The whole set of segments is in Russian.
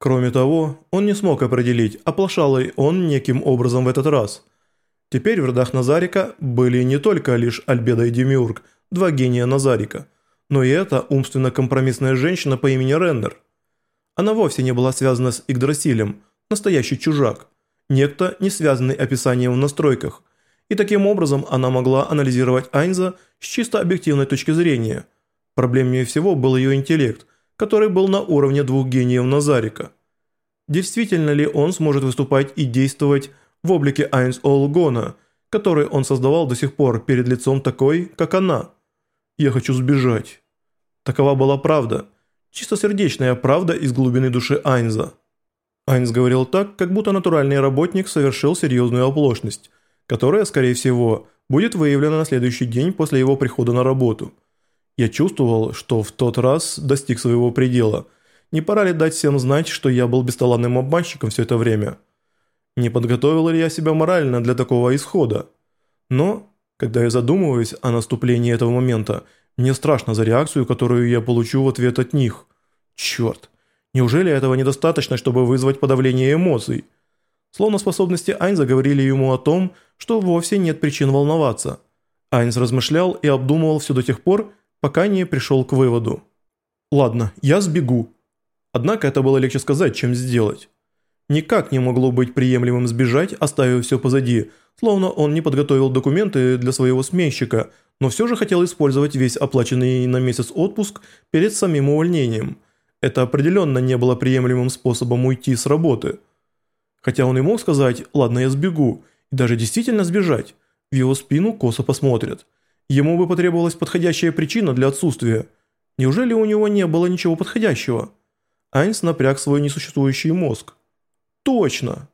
Кроме того, он не смог определить, оплошал ли он неким образом в этот раз. Теперь в родах Назарика были не только лишь Альбеда и Демиург, два гения Назарика, но и эта умственно-компромиссная женщина по имени Рендер. Она вовсе не была связана с Игдрасилем, настоящий чужак, некто, не связанный описанием в настройках, и таким образом она могла анализировать Айнза с чисто объективной точки зрения. Проблемнее всего был ее интеллект, который был на уровне двух гениев Назарика. Действительно ли он сможет выступать и действовать в облике Айнс Олгона, который он создавал до сих пор перед лицом такой, как она? «Я хочу сбежать». Такова была правда, чистосердечная правда из глубины души Айнза. Айнс говорил так, как будто натуральный работник совершил серьезную оплошность, которая, скорее всего, будет выявлена на следующий день после его прихода на работу. Я чувствовал, что в тот раз достиг своего предела. Не пора ли дать всем знать, что я был бесталанным обманщиком все это время? Не подготовил ли я себя морально для такого исхода? Но, когда я задумываюсь о наступлении этого момента, мне страшно за реакцию, которую я получу в ответ от них. Черт, неужели этого недостаточно, чтобы вызвать подавление эмоций? Словно способности Айнза говорили ему о том, что вовсе нет причин волноваться. Айнз размышлял и обдумывал все до тех пор, пока не пришел к выводу. «Ладно, я сбегу». Однако это было легче сказать, чем сделать. Никак не могло быть приемлемым сбежать, оставив все позади, словно он не подготовил документы для своего сменщика, но все же хотел использовать весь оплаченный на месяц отпуск перед самим увольнением. Это определенно не было приемлемым способом уйти с работы. Хотя он и мог сказать «ладно, я сбегу», и даже действительно сбежать, в его спину косо посмотрят. Ему бы потребовалась подходящая причина для отсутствия. Неужели у него не было ничего подходящего? Айнс напряг свой несуществующий мозг. Точно!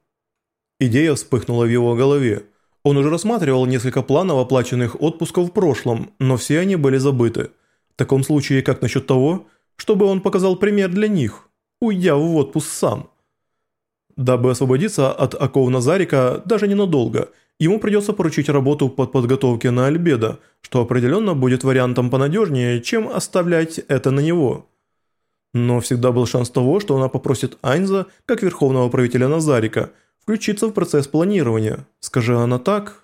Идея вспыхнула в его голове. Он уже рассматривал несколько планов оплаченных отпусков в прошлом, но все они были забыты. В таком случае, как насчет того, чтобы он показал пример для них, уйдя в отпуск сам? Дабы освободиться от оков Назарика даже ненадолго, ему придется поручить работу под подготовки на Альбеда, что определенно будет вариантом понадежнее, чем оставлять это на него. Но всегда был шанс того, что она попросит Айнза, как верховного правителя Назарика, включиться в процесс планирования. Скажи она так...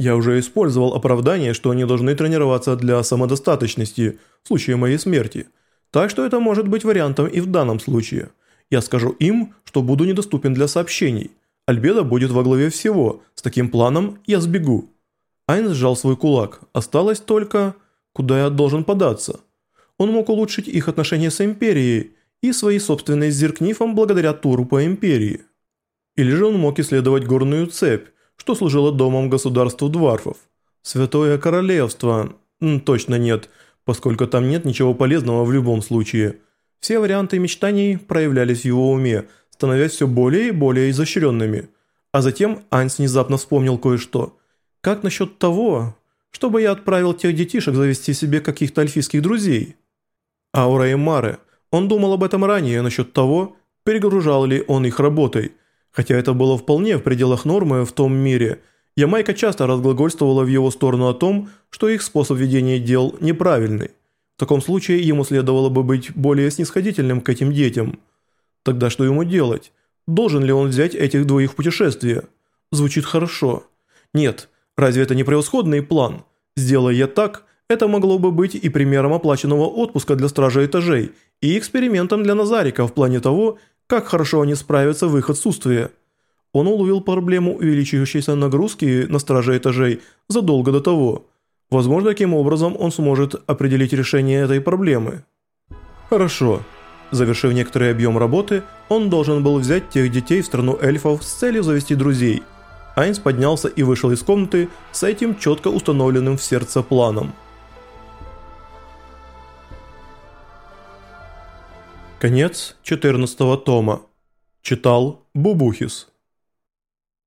Я уже использовал оправдание, что они должны тренироваться для самодостаточности в случае моей смерти. Так что это может быть вариантом и в данном случае. Я скажу им, что буду недоступен для сообщений. Альбеда будет во главе всего. С таким планом я сбегу. Айн сжал свой кулак. Осталось только... Куда я должен податься? Он мог улучшить их отношения с Империей и свои собственные с Зеркнифом благодаря туру по Империи. Или же он мог исследовать горную цепь, что служило домом государству Дварфов. Святое Королевство... Точно нет, поскольку там нет ничего полезного в любом случае. Все варианты мечтаний проявлялись в его уме, становясь все более и более изощренными. А затем Айнс внезапно вспомнил кое-что. «Как насчет того, чтобы я отправил тех детишек завести себе каких-то альфийских друзей?» Аура и Маре. Он думал об этом ранее насчет того, перегружал ли он их работой. Хотя это было вполне в пределах нормы в том мире. Ямайка часто разглагольствовала в его сторону о том, что их способ ведения дел неправильный. В таком случае ему следовало бы быть более снисходительным к этим детям. Тогда что ему делать? Должен ли он взять этих двоих в путешествие? Звучит хорошо. Нет, разве это не превосходный план? Сделая я так, это могло бы быть и примером оплаченного отпуска для стража этажей, и экспериментом для Назарика в плане того, как хорошо они справятся в их отсутствие. Он уловил проблему увеличивающейся нагрузки на стража этажей задолго до того – Возможно, таким образом он сможет определить решение этой проблемы. Хорошо. Завершив некоторый объем работы, он должен был взять тех детей в страну эльфов с целью завести друзей. Айнс поднялся и вышел из комнаты с этим четко установленным в сердце планом. Конец 14 тома. Читал Бубухис.